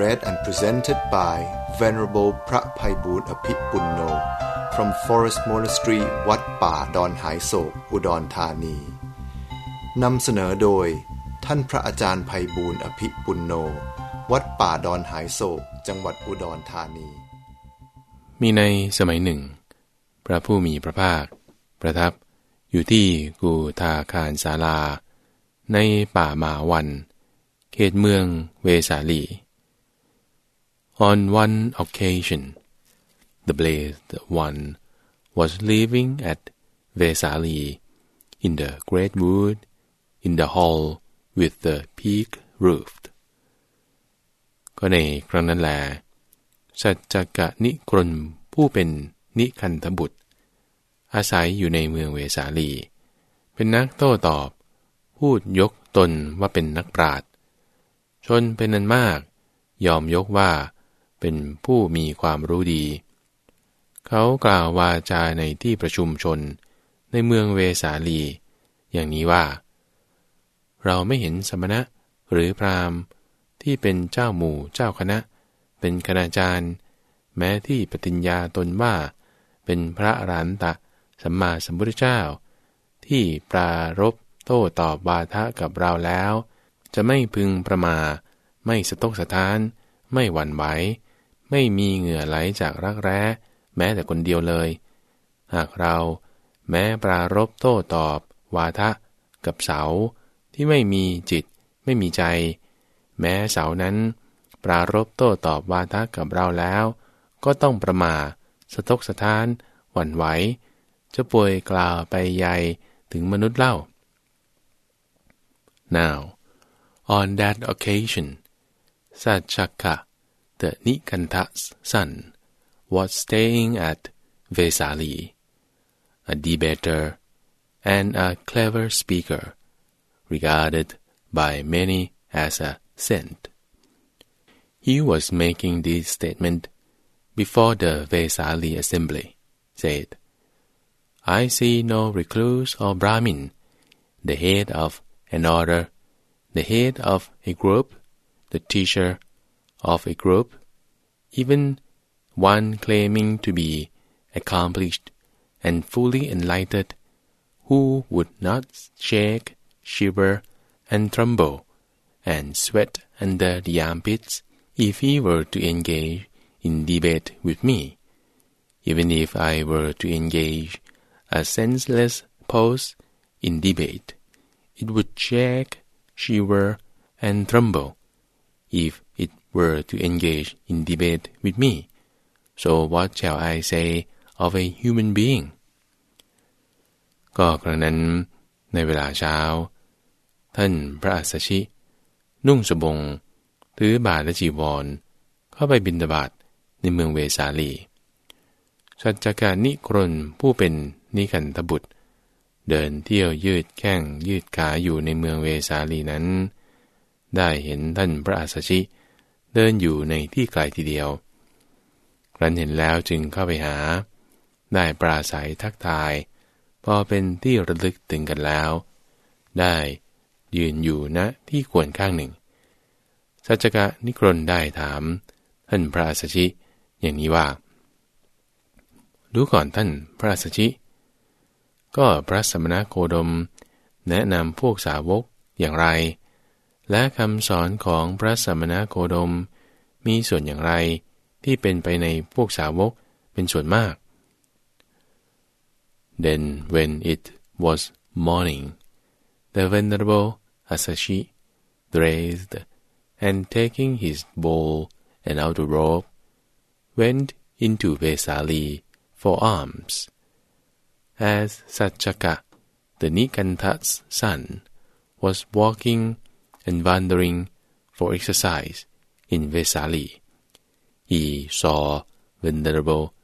read and presented by Venerable พระภัยบูรณ์อภิปุณโน from Forest Monastery วัดป่าดอนหายโศก อุดรธานี นำเสนอโดย ท่านพระอาจารย์ภัยบูรณ์อภิปุณโน วัดป่าดอนหายโศก จังหวัดอุดรธานี มีในสมัยหนึ่ง พระผู้มีพระภาค ประทับอยู่ที่กูทาคารศาลา ในป่าหมาวัน เขตเมืองเวสาลี On one occasion, the blessed one was living at Vesali in the great wood in the hall with the peak roof. ก็ในครั้งนั้นแลสัจจกะนิกรนผู้เป็นนิคันธบุตร อาศัยอยู่ในเมืองเวสาลี เป็นนักโต้ตอบ พูดยกตนว่าเป็นนักปราชญ์ชนเป็นนันมาก ยอมยกว่า เป็นผู้มีความรู้ดี เขากล่าววาจาในที่ประชุมชน ในเมืองเวสาลี อย่างนี้ว่า เราไม่เห็นสมณะหรือพราหมณ์ที่เป็นเจ้าหมู่เจ้าคณะ เป็นคณาจารย์ แม้ที่ปฏิญญาตนว่า เป็นพระรันตะสัมมาสัมพุทธเจ้า ที่ปรารบโต้ตอบบาทะกับเราแล้ว จะไม่พึงประมา ไม่สะทกสะท้าน ไม่หวั่นไหว ไม่มีเหงื่อไหลจากรักแร้ แม้แต่คนเดียวเลย หากเราแม้ปรารบโต้ตอบ วาทะ กับเสาที่ไม่มีจิต ไม่มีใจ แม้เสานั้น ปรารบโต้ตอบวาทะกับเราแล้ว ก็ต้องประมาสะทกสะท้าน หวั่นไหว จะป่วยกล่าวไปใหญ่ถึงมนุษย์เล่า Now on that occasion Satchaka the Nikanta's son, was staying at Vesali, a debater and a clever speaker, regarded by many as a saint. He was making this statement before the Vesali assembly, said, I see no recluse or Brahmin, the head of an order, the head of a group, the teacher of a group, even one claiming to be accomplished and fully enlightened, who would not shake, shiver, and tremble, and sweat under the armpits if he were to engage in debate with me, even if I were to engage a senseless pose in debate, it would shake, shiver, and tremble, if were to engage in debate with me. So what shall I say of a human being? ก็ครั้งนั้นในเวลาเช้า ท่านพระอัสชิ นุ่งสบง ถือบาทและจีวร เข้าไปบินดาบาตในเมืองเวสาลีสัจจการนิครนผู้เป็นนิคันทบุตร เดินเที่ยวยืดแข้งยืดขาอยู่ในเมืองเวสาลีนั้น ได้เห็นท่านพระอัสสชิเเดินอยู่ในที่ไกลทีเดียวครั้นเห็นแล้วจึงเข้าไปหา ได้ปราศัยทักทาย พอเป็นที่ระลึกถึงกันแล้ว ได้ยืนอยู่ณนะที่ควรข้างหนึ่ง สัจกะนิครนได้ถามท่านพระสัชชิอย่างนี้ว่า ดูก่อนท่านพระสัชชิ ก็พระสมณโคดม แนะนำพวกสาวกอย่างไร และคำสอนของพระสมณโคดม มีส่วนอย่างไรที่เป็นไปในพวกสาวกเป็นส่วนมาก Then when it was morning the venerable Asashi dressed and taking his bowl and outer robe went into Vesali for alms as Satchaka the Nikanta's son was walking and wandering for exercise in Vesali he saw Venerable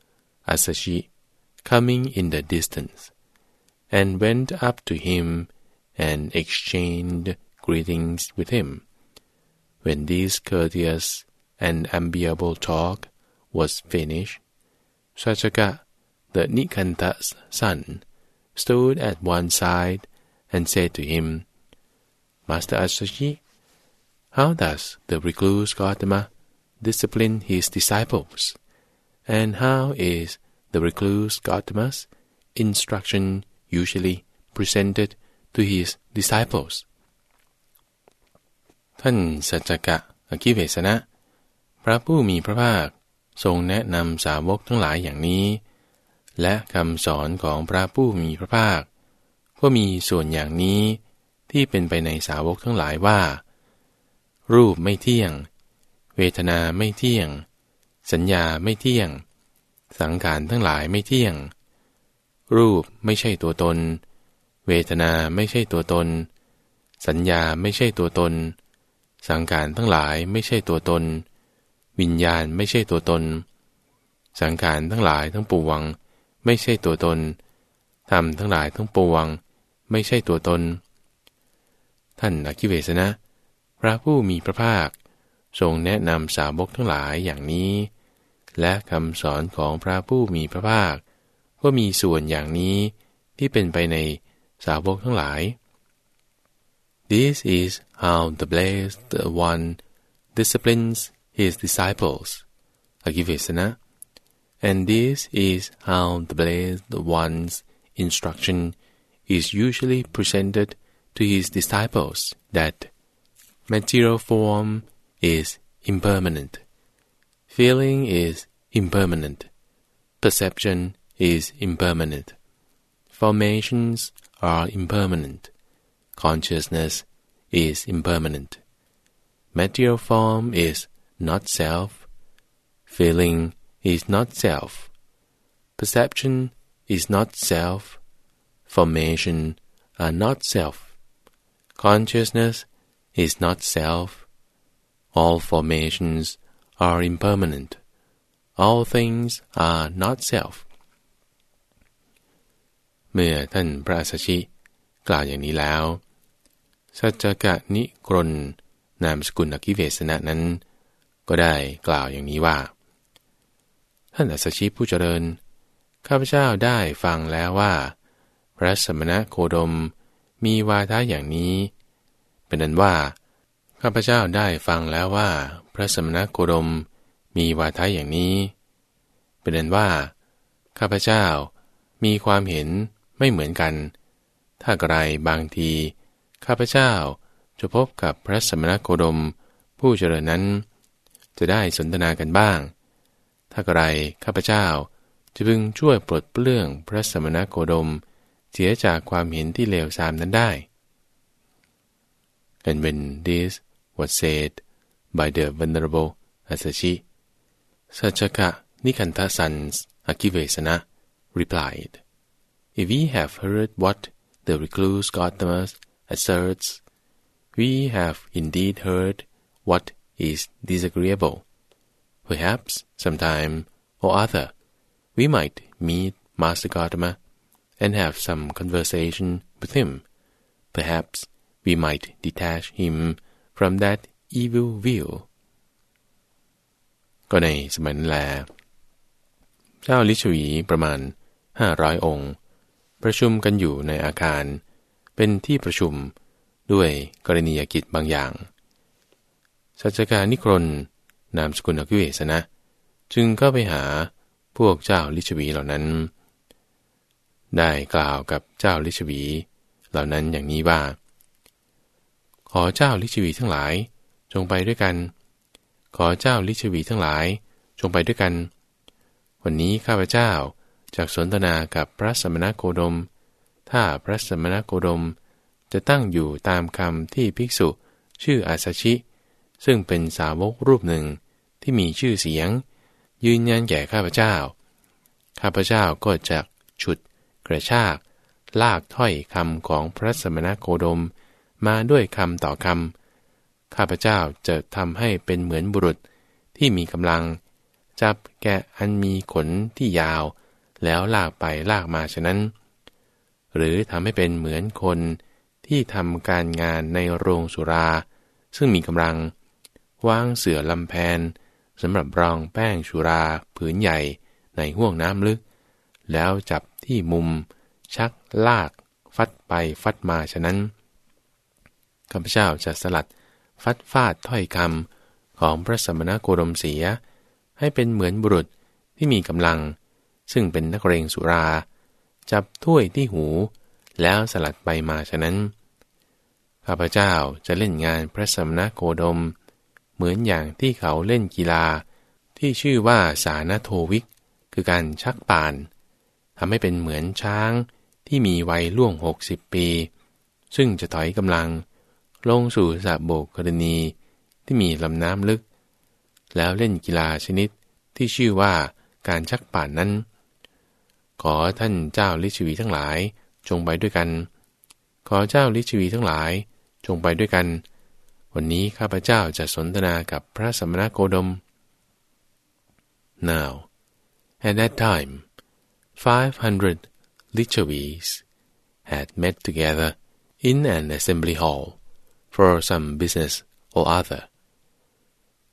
Asashi coming in the distance, and went up to him and exchanged greetings with him. When this courteous and amiable talk was finished, Sachaka, the Nikanta's son, stood at one side and said to him, Master Asashi, how does the recluse Gautama discipline his disciples? And how is the recluse Gautama's instruction usually presented to his disciples ท่านสัจจกะอคิเวสนะ พระผู้มีพระภาคทรงแนะนำสาวกทั้งหลายอย่างนี้ และคำสอนของพระผู้มีพระภาค ก็มีส่วนอย่างนี้ที่เป็นไปในสาวกทั้งหลายว่า รูปไม่เที่ยง เวทนาไม่เที่ยง สัญญาไม่เที่ยง สังขารทั้งหลายไม่เที่ยง รูปไม่ใช่ตัวตน เวทนาไม่ใช่ตัวตน สัญญาไม่ใช่ตัวตน สังขารทั้งหลายไม่ใช่ตัวตน วิญญาณไม่ใช่ตัวตน สังขารทั้งหลายทั้งปวง ไม่ใช่ตัวตนธรรมทั้งหลายทั้งปวง ไม่ใช่ตัวตน ท่านอคิเวสนะ ระผู้มีพระภาค ทรงแนะนำสาวกทั้งหลายอย่างนี้ และคำสอนของพระผู้มีพระภาค ก็มีส่วนอย่างนี้ที่เป็นไปในสาวกทั้งหลาย This is how the blessed one disciplines his disciples Agivesana and this is how the blessed one's instruction is usually presented to his disciples that material form is impermanent feeling is impermanent perception is impermanent formations are impermanent. Consciousness is impermanent. Material form is not self. Feeling is not self. Perception is not self. Formation are not self. Consciousness is not self. All formations are impermanent. All things are not self. เมื่อท่านพระสัชิกล่าวอย่างนี้แล้ว สัจจกะนิกรนนามสกุลอกิเวสนะนั้น ก็ได้กล่าวอย่างนี้ว่า ท่านอัสชิผู้เจริญ ข้าพเจ้าได้ฟังแล้วว่า พระสมณะโคดมมีวาทะอย่างนี้ เป็นนั้นว่า ข้าพเจ้าได้ฟังแล้วว่า พระสมณโคดมมีวาทะอย่างนี้ เป็นนั้นว่า ข้าพเจ้ามีความเห็นไม่เหมือนกัน ถ้ากระไรบางที ข้าพเจ้าจะพบกับพระสมณโคดม ผู้เจริญนั้น จะได้สนทนากันบ้าง ถ้ากระไรข้าพเจ้าจะพึงช่วยปลดเปลื้องพระสมณโคดมเสียจากความเห็นที่เลวทรามนั้นได้ And when this was said by the venerable Asachi, Sachaka Nikanta sons Akivesana replied, If we have heard what the recluse Gautama asserts, we have indeed heard what is disagreeable. Perhaps sometime or other we might meet Master Gautama and have some conversation with him. Perhaps we might detach him from that evil view. ก็ในสมัยนั้นแล เจ้าลิชวีประมาณห้าร้อยองค์ ประชุมกันอยู่ในอาคาร เป็นที่ประชุมด้วยกรณียกิจบางอย่าง สัจการนิครน นามสกุลอกิเวสนะ จึงก็ไปหาพวกเจ้าลิชวีเหล่านั้น ได้กล่าวกับเจ้าลิชวีเหล่านั้นอย่างนี้ว่า ขอเจ้าลิชวีทั้งหลาย จงไปด้วยกัน ขอเจ้าลิชวีทั้งหลาย จงไปด้วยกัน วันนี้ข้าพเจ้าจากสนทนากับพระสมณโคดม ถ้าพระสมณโคดมจะตั้งอยู่ตามคำที่ภิกษุชื่ออาสชิ ซึ่งเป็นสาวกรูปหนึ่งที่มีชื่อเสียง ยืนยันแก่ข้าพเจ้า ข้าพเจ้าก็จะฉุด กระชาก ลากถ้อยคำของพระสมณโคดม มาด้วยคำต่อคำข้าพเจ้าจะทำให้เป็นเหมือนบุรุษที่มีกำลัง จับแกะอันมีขนที่ยาว แล้วลากไปลากมาฉะนั้น หรือทำให้เป็นเหมือนคนที่ทำการงานในโรงสุรา ซึ่งมีกำลัง วางเสือลำแพนสำหรับรองแป้งสุราผืนใหญ่ในห่วงน้ำลึก แล้วจับที่มุม ชักลาก ฟัดไปฟัดมาฉะนั้น ข้าพเจ้าจะสลัด ฟัดฟาดถ้อยคำของพระสมณโคดมเสีย ให้เป็นเหมือนบุรุษที่มีกำลัง ซึ่งเป็นนักเรงสุรา จับถ้วยที่หู แล้วสลัดไปมาฉะนั้น ข้าพเจ้าจะเล่นงานพระสมณโคดม เหมือนอย่างที่เขาเล่นกีฬา ที่ชื่อว่าสานโทวิก คือการชักป่านทำให้เป็นเหมือนช้างที่มีวัยล่วงหกสิบปี ซึ่งจะถอยกำลัง ลงสู่สระโบกกรณีที่มีลำน้ำลึก แล้วเล่นกีฬาชนิดที่ชื่อว่าการชักป่านนั้น ขอท่านเจ้าลิชวีทั้งหลายจงไปด้วยกัน ขอเจ้าลิชวีทั้งหลายจงไปด้วยกัน วันนี้ข้าพเจ้าจะสนทนากับพระสมณโคดม Now at that time five hundred Lichavis had met together in an assembly hall for some business or other.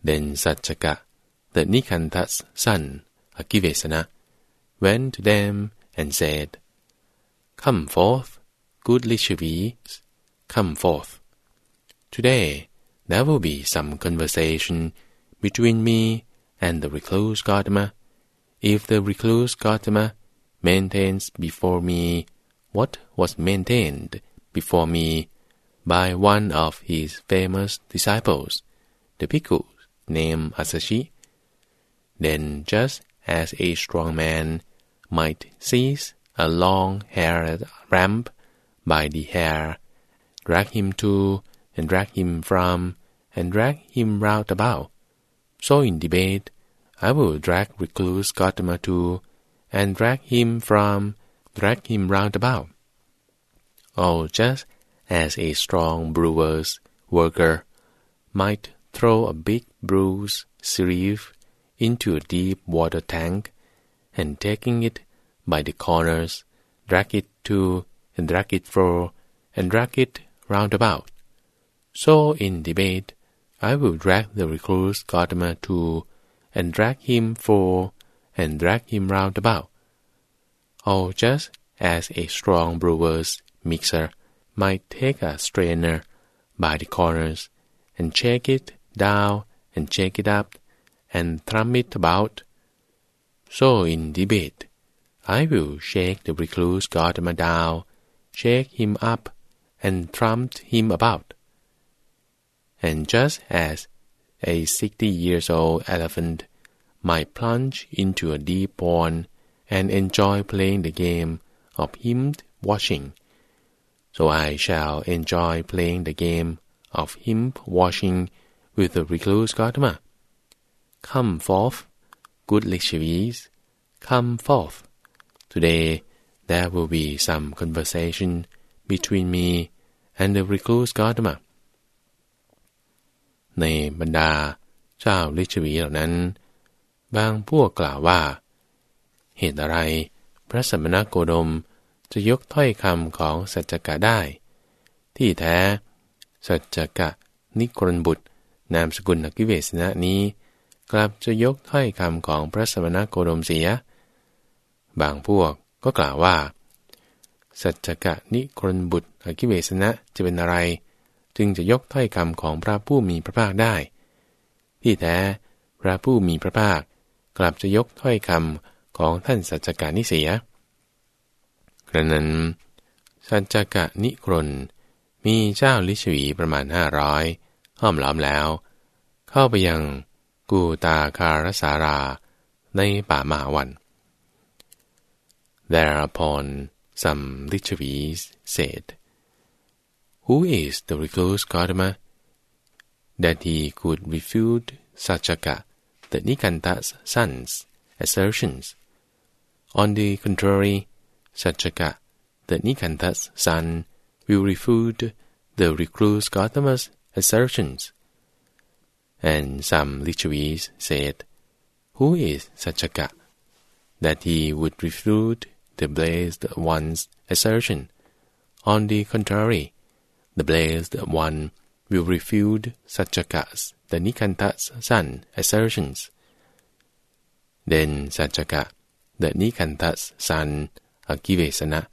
Then Satchaka, the Nikanta's son, Akivesana, went to them and said, Come forth, good Lichavis, come forth. Today there will be some conversation between me and the recluse Gotama. If the recluse Gotama maintains before me what was maintained before me by one of his famous disciples, the bhikkhu named Asashi. Then, just as a strong man might seize a long-haired ram by the hair, drag him to and drag him from, and drag him round about, so in debate I will drag recluse Gautama to, and drag him from, drag him round about. Oh, just as a strong brewer's worker might throw a big brew's sieve into a deep water tank, and taking it by the corners, drag it to and drag it fro, and drag it round about. So in debate, I will drag the recluse Gautama to, and drag him for, and drag him round about. All just as a strong brewer's mixer might take a strainer by the corners and shake it down and shake it up and thrum it about. So in debate, I will shake the recluse Gautama down, shake him up, and thrum him about. And just as a sixty years old elephant might plunge into a deep pond and enjoy playing the game of him washing, so I shall enjoy playing the game of him washing with the recluse Gautama. Come forth, good Likshavis, come forth. Today there will be some conversation between me and the recluse Gautama. ในบรรดาเจ้าลิชวีเหล่านั้น บางพวกกล่าวว่า เหตุอะไรพระสมณโคดม จะยกถ้อยคำของสัจกะได้ ที่แท้ สัจกะนิครนบุตร นามสกุลนักิเวสนะนี้ กลับจะยกถ้อยคำของพระสมณโคดมเสีย บางพวกก็กล่าวว่า สัจกะนิครนบุตรอกิเวสนะจะเป็นอะไร จึงจะยกถ้อยคำของพระผู้มีพระภาคได้ ที่แท้ พระผู้มีพระภาค กลับจะยกถ้อยคำของท่านสัจกานิเสีย กระนั้น สัจจกะนิครนมีเจ้าลิชวีประมาณห้าร้อยห้อมล้อมแล้ว เข้าไปยังกูตาคารสาราในป่ามาวัน Thereupon some Lichavis said, Who is the recluse Gautama that he could refute Sajaka, the Nikanta's son's assertions? On the contrary, Sajaka, the Nikanta's son, will refute the recluse Gautama's assertions. And some Lichavis said, who is Sachaka, that he would refute the blessed one's assertion. On the contrary, the blessed one will refute Sachaka's, the Nikanta's son, assertions. Then Sachaka, the Nikanta's son, Akivesana,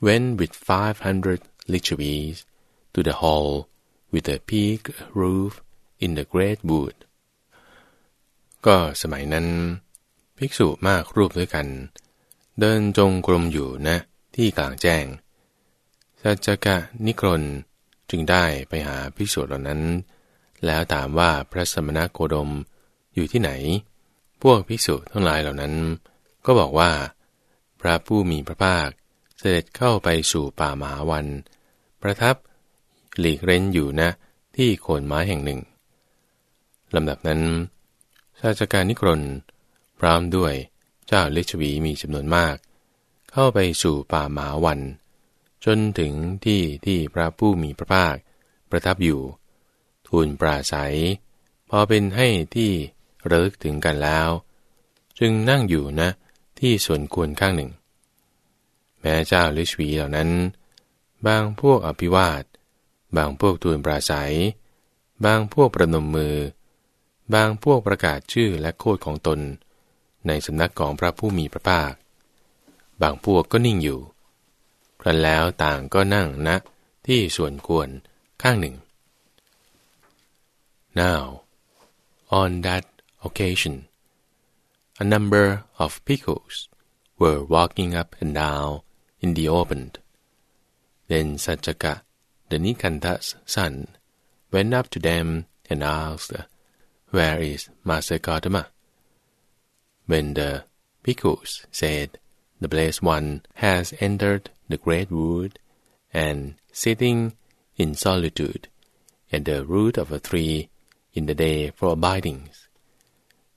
went with five hundred lichavis to the hall with a peak roof in the great wood ก็สมัยนั้น ภิกษุมากรูปด้วยกัน เดินจงกรมอยู่นะที่กลางแจ้งสัจกะนิครนจึงได้ไปหาภิกษุเหล่านั้น แล้วถามว่าพระสมณโคดมอยู่ที่ไหน พวกภิกษุทั้งหลายเหล่านั้น ก็บอกว่า พระผู้มีพระภาคเสด็จเข้าไปสู่ป่าหมาวัน ประทับหลีกเร้นอยู่นะที่โคนไม้แห่งหนึ่งลำดับนั้นชาชการนิครนพร้อมด้วยเจ้าเลชวีมีจำนวนมาก เข้าไปสู่ป่าหมาวัน จนถึงที่ที่พระผู้มีพระภาคประทับอยู่ ทูลปราศัย พอเป็นให้ที่ระลึกถึงกันแล้ว จึงนั่งอยู่นะ ที่ส่วนควรข้างหนึ่ง แม้เจ้าลิชวีเหล่านั้น บางพวกอภิวาท บางพวกทูลปราศัย บางพวกประนมมือ บางพวกประกาศชื่อและโคดของตน ในสำนักของพระผู้มีพระภาค บางพวกก็นิ่งอยู่ ครั้นแล้วต่างก็นั่งนะที่ส่วนควรข้างหนึ่ง Now on that occasion a number of pickles were walking up and down in the open then Sajjaka the Nikanta's son went up to them and asked Where is Master Gautama? When the bhikkhus said, The blessed one has entered the great wood and sitting in solitude at the root of a tree in the day for abidings.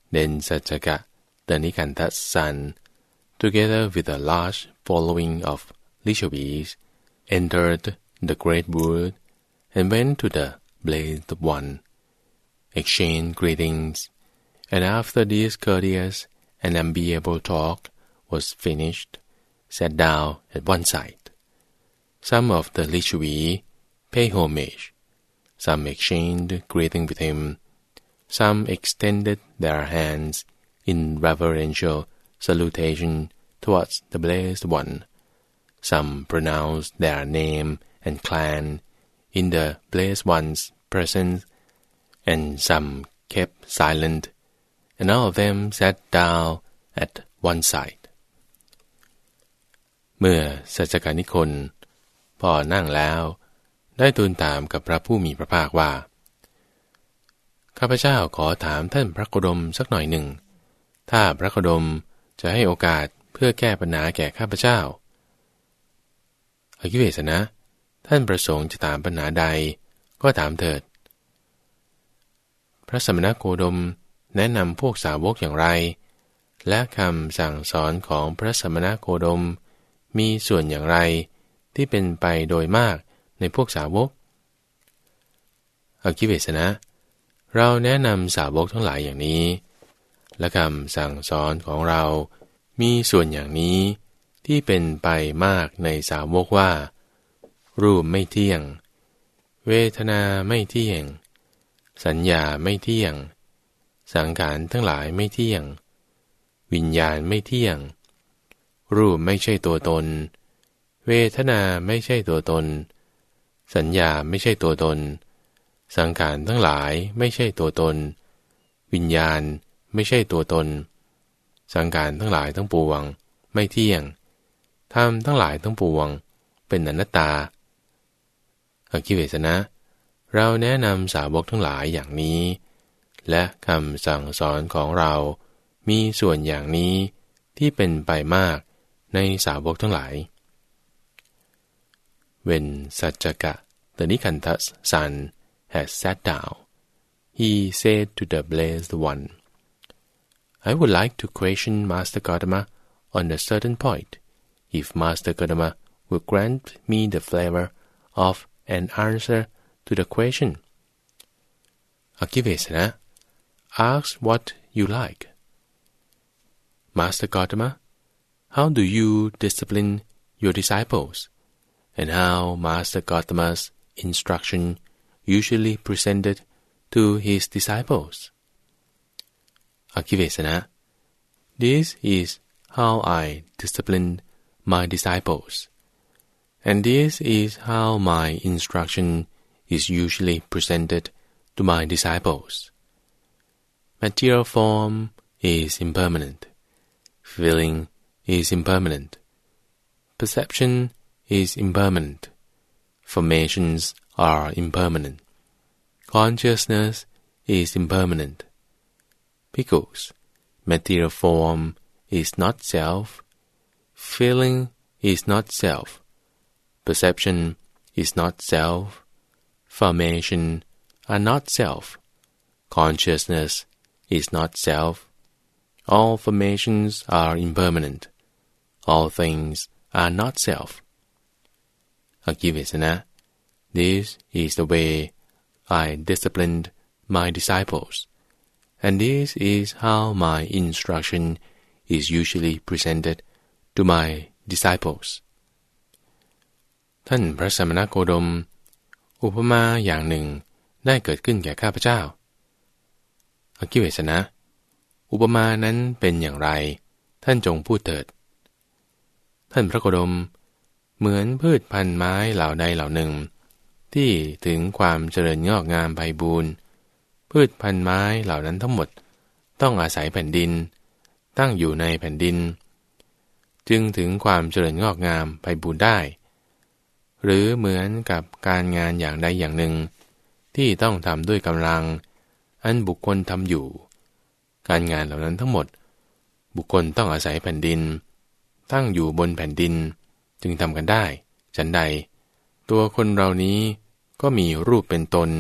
Then Sajjaka, the Nikanta's son, together with a large following of Lishavis, entered the great wood and went to the blessed one exchanged greetings, and after this courteous and amiable talk was finished, sat down at one side. Some of the Lichui paid homage, some exchanged greeting with him, some extended their hands in reverential salutation towards the blessed one, some pronounced their name and clan in the blessed one's presence and some kept silent, and all of them sat down at one side เมื่อสัจการนิคนพอนั่งแล้ว ได้ทูลถามกับพระผู้มีพระภาคว่า ข้าพเจ้าขอถามท่านพระโคดมสักหน่อยหนึ่ง ถ้าพระโคดมจะให้โอกาสเพื่อแก้ปัญหาแก่ข้าพเจ้าอากิเวสนะ ท่านประสงค์จะถามปัญหาใดก็ถามเถิด พระสมณโคดมแนะนำพวกสาวกอย่างไร และคำสั่งสอนของพระสมณโคดม มีส่วนอย่างไรที่เป็นไปโดยมากในพวกสาวกอคิเวสนะ เราแนะนำสาวกทั้งหลายอย่างนี้ และคำสั่งสอนของเรา มีส่วนอย่างนี้ที่เป็นไปมากในสาวกว่า รูปไม่เที่ยง เวทนาไม่เที่ยง สัญญาไม่เที่ยง สังขารทั้งหลายไม่เที่ยง วิญญาณไม่เที่ยง รูปไม่ใช่ตัวตน เวทนาไม่ใช่ตัวตน สัญญาไม่ใช่ตัวตน สังขารทั้งหลายไม่ใช่ตัวตน วิญญาณ ไม่ใช่ตัวตน สังขารทั้งหลายทั้งปวง ไม่เที่ยงธรรมทั้งหลายทั้งปวง เป็นอนัตตาอคิเวสนะ เราแนะนำสาวกทั้งหลายอย่างนี้ และคำสั่งสอนของเรา มีส่วนอย่างนี้ที่เป็นไปมากในสาวกทั้งหลาย When Sajjaka, the Nikanta's son, had sat down, he said to the blessed one, I would like to question Master Gotama on a certain point, if Master Gotama would grant me the flavor of an answer to the question. Akivesana, ask what you like, Master Gotama, how do you discipline your disciples, and how Master Gotama's instruction usually presented to his disciples? Akivesana, this is how I discipline my disciples, and this is how my instruction is usually presented to my disciples. Material form is impermanent. Feeling is impermanent. Perception is impermanent. Formations are impermanent. Consciousness is impermanent. Because material form is not self. Feeling is not self. Perception is not self. Formation are not self. Consciousness is not self. All formations are impermanent. All things are not self. I give it Akivesana, this is the way I disciplined my disciples, and this is how my instruction is usually presented to my disciples. ท่านพระสมณโคดม อุปมาอย่างหนึ่งได้เกิดขึ้นแก่ข้าพเจ้าอคิเวสนะ อุปมานั้นเป็นอย่างไร ท่านจงพูดเถิด ท่านพระโคดม เหมือนพืชพันธุ์ไม้เหล่าใดเหล่าหนึ่ง ที่ถึงความเจริญงอกงามไพบูรณ์ พืชพันธุ์ไม้เหล่านั้นทั้งหมด ต้องอาศัยแผ่นดิน ตั้งอยู่ในแผ่นดิน จึงถึงความเจริญงอกงามไพบูรได้ หรือเหมือนกับการงานอย่างใดอย่างหนึ่ง ที่ต้องทำด้วยกำลัง อันบุคคลทำอยู่ การงานเหล่านั้นทั้งหมด บุคคลต้องอาศัยแผ่นดิน ตั้งอยู่บนแผ่นดิน จึงทำกันได้ ฉันใด ตัวคนเรานี้ก็มีรูปเป็นตน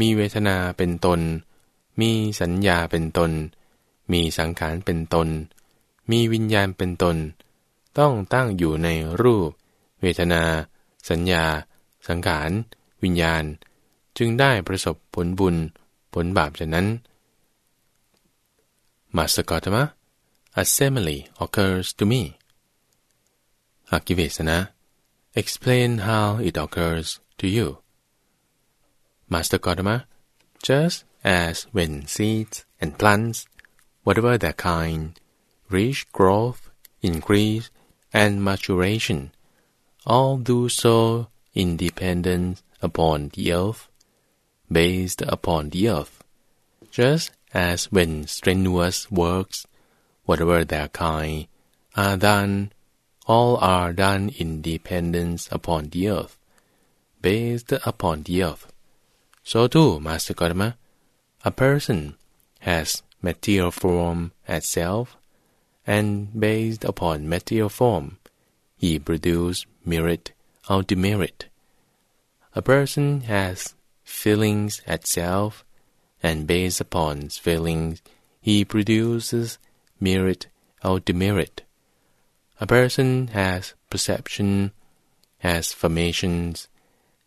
มีเวทนาเป็นตน มีสัญญาเป็นตน มีสังขารเป็นตน มีวิญญาณเป็นตน ต้องตั้งอยู่ในรูป เวทนา สัญญา สังขาร วิญญาณ จึงได้ประสบผลบุญ ผลบาปฉะนั้น Master Gautama, a simile occurs to me. Akivesana, explain how it occurs to you. Master Gautama, just as when seeds and plants, whatever their kind, reach growth, increase, and maturation, all do so in dependence upon the earth, based upon the earth, just as when strenuous works, whatever their kind, are done, all are done in dependence upon the earth, based upon the earth. So too, Master Gautama, a person has material form as self, and based upon material form, he produces merit or demerit. A person has feelings as self, and based upon feelings, he produces merit or demerit. A person has perception, has formations,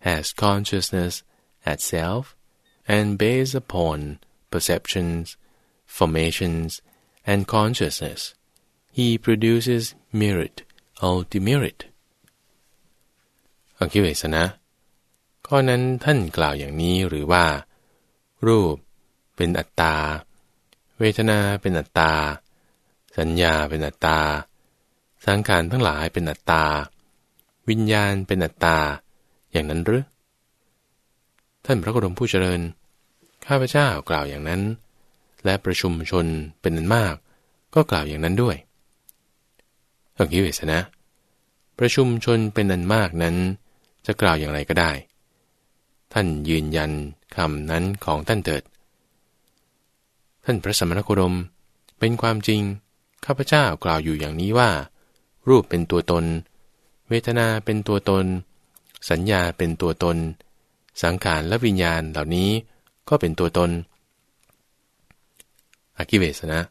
has consciousness as self, and based upon perceptions, formations, and consciousness, he produces merit or demerit. อคิเวสนะ ข้อนั้นท่านกล่าวอย่างนี้หรือว่า รูปเป็นอัตตา เวทนาเป็นอัตตา สัญญาเป็นอัตตา สังขารทั้งหลายเป็นอัตตา วิญญาณเป็นอัตตา อย่างนั้นหรือ ท่านพระโคดมผู้เจริญ ข้าพเจ้ากล่าวอย่างนั้น และประชุมชนเป็นนันมาก ก็กล่าวอย่างนั้นด้วยองคิเวสนะ ประชุมชนเป็นนันมากนั้น จะกล่าวอย่างไรก็ได้ ท่านยืนยันคำนั้นของท่านเถิด ท่านพระสมณโคดมเป็นความจริง ข้าพเจ้ากล่าวอยู่อย่างนี้ว่า รูปเป็นตัวตน เวทนาเป็นตัวตน สัญญาเป็นตัวตน สังขารและวิญญาณเหล่านี้ก็เป็นตัวตนอากิเวสนะ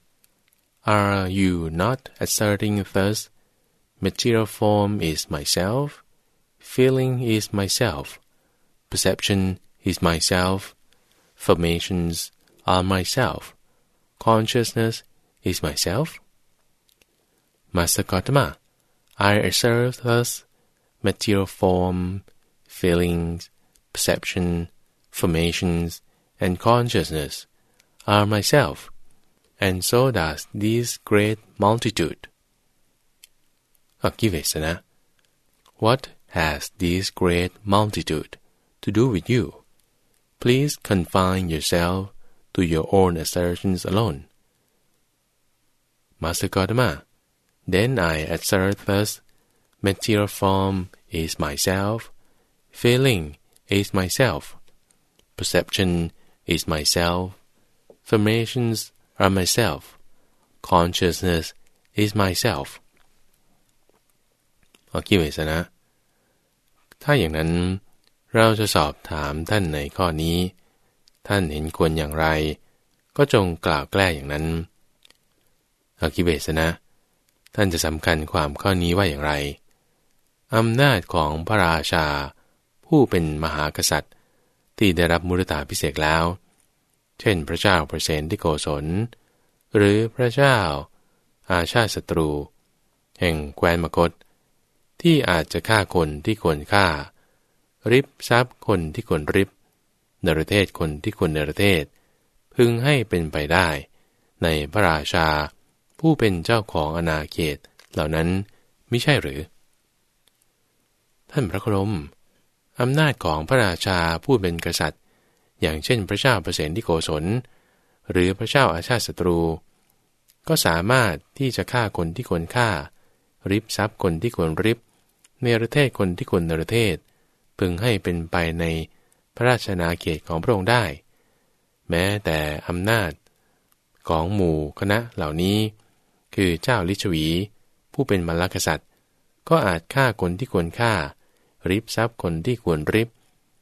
Are you not asserting thus material form is myself feeling is myself perception is myself formations are myself consciousness is myself Master Gautama, I assert thus material form, feelings, perception, formations, and consciousness are myself, and so does this great multitude. Akivesana, what has this great multitude to do with you? Please confine yourself to your own assertions alone. Master Gautama, then I assert thus, material form is myself, feeling is myself, perception is myself, formations are myself, consciousness is myself อคิเวสนะ ถ้าอย่างนั้นเราจะสอบถามท่านในข้อนี้ ท่านเห็นควรอย่างไร ก็จงกล่าวแกล้อย่างนั้นอคิเวสนะ ท่านจะสำคัญความข้อนี้ว่าอย่างไรอำนาจของพระราชา ผู้เป็นมหากษัตริย์ ที่ได้รับมุรตาพิเศษแล้ว เช่นพระเจ้าประเสนที่โกศล หรือพระเจ้า อาชาติศัตรู แห่งแคว้นมกฏที่อาจจะฆ่าคนที่ควรฆ่า ริบทรัพย์คนที่ควรริบนรเทศคนที่ควรนรเทศ พึงให้เป็นไปได้ ในพระราชา ผู้เป็นเจ้าของอาณาเขตเหล่านั้นไม่ใช่หรือ ท่านพระครม อำนาจของพระราชาผู้เป็นกษัตริย์ อย่างเช่นพระเจ้าเปรตที่โกศล หรือพระเจ้าอาชาติศัตรู ก็สามารถที่จะฆ่าคนที่ควรฆ่า ริบทรัพย์คนที่ควรริบในประเทศคนที่ควรในประเทศ พึงให้เป็นไปในพระราชนาเขตของพระองค์ได้ แม้แต่อำนาจของหมู่คณะเหล่านี้ คือเจ้าลิชวี ผู้เป็นมรรคษัตริย์ ก็อาจฆ่าคนที่ควรฆ่า ริบทรัพย์คนที่ควรริบ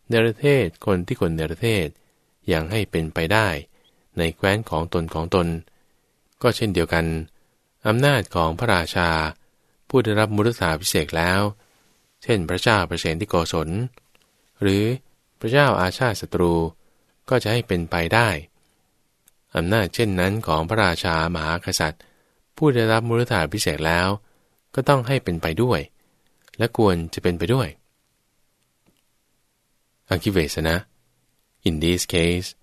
เนรเทศคนที่ควรเนรเทศอย่างให้เป็นไปได้ ในแคว้นของตนของตน ก็เช่นเดียวกัน อำนาจของพระราชา ผู้ได้รับมุรสาพิเศษแล้ว เช่นพระเจ้าประเสนที่โกศล หรือพระเจ้าอาชาศัตรูก็จะให้เป็นไปได้ อำนาจเช่นนั้นของพระราชามหากษัตริย์ ผู้ได้รับมุรธาพิเศษแล้ว ก็ต้องให้เป็นไปด้วย และควรจะเป็นไปด้วย Akivesana. In this case,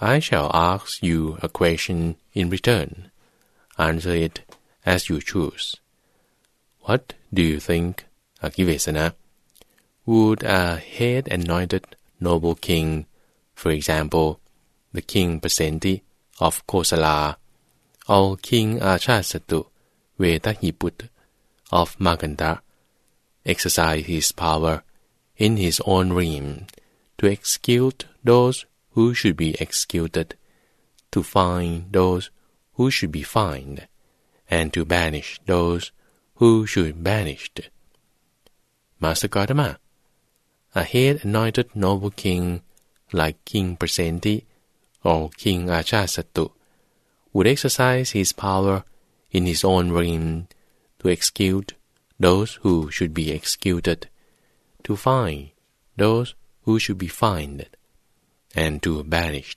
I shall ask you a question in return. Answer it as you choose. What do you think, Akivesana? Would a head-anointed noble king, for example, the king Pasenti of Kosala, or King Achasattu Vedahiput of Maganda, exercise his power in his own realm to execute those who should be executed to fine those who should be fined and to banish those who should be banished. Master Gautama, a head-anointed noble king like King Prasenti or King Achasattu would exercise his power in his own realm to execute those who should be executed, to fine those who should be fined, and to banish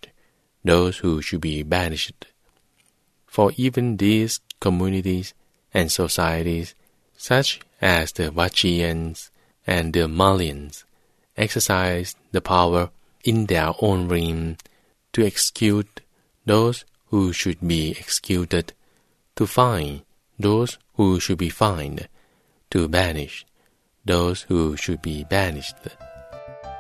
those who should be banished. For even these communities and societies, such as the Vachians and the Malians exercised the power in their own realm to execute those who should be executed, to fine those who should be fined, to banish those who should be banished.